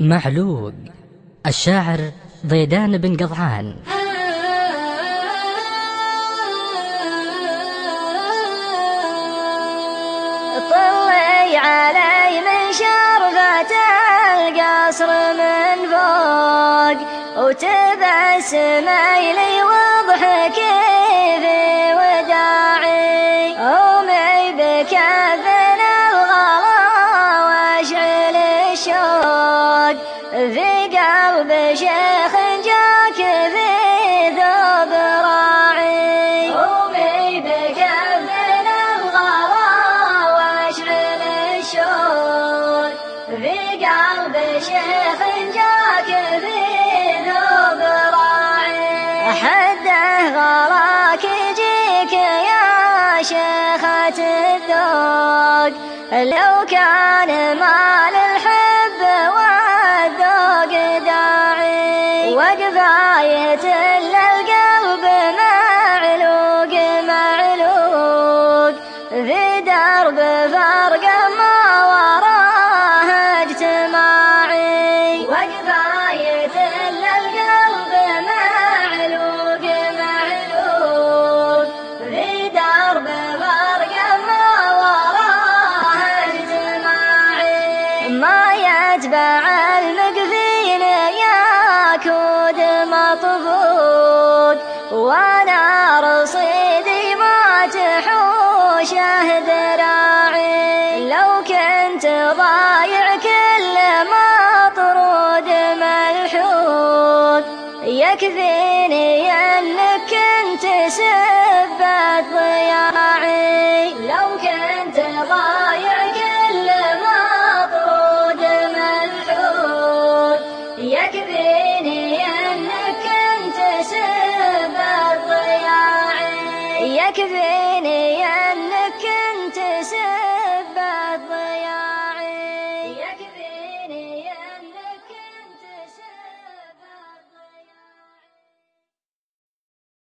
معلوق الشاعر ضيدان بن قضعان طلي علي من شرفة القصر من فوق وتبسم إلي وضحكي في في قلب شيخ جاك بكفن الغلا واشعل الشوق في قلب شيخ جاك راعي حده غلاك يجيك يا شيخة الذوق. لو كان مال الحب وقفاية للقلب معلوق معلوق. في درب فرق ما وراه اجتماعي وقفاية للقلب معلوق معلوق. في درب فرق ما وراه اجتماعي ما يتبع المقفين يا كود مطبوق وأنا رصيدي ما تحوشه ذراعي لو كنت ضايع كل مطرود ملحوق يكفيني أنك كنت سبت ضياعي لو كنت ضايع كل مطرود ملحوق يكفيني سبت ضياعي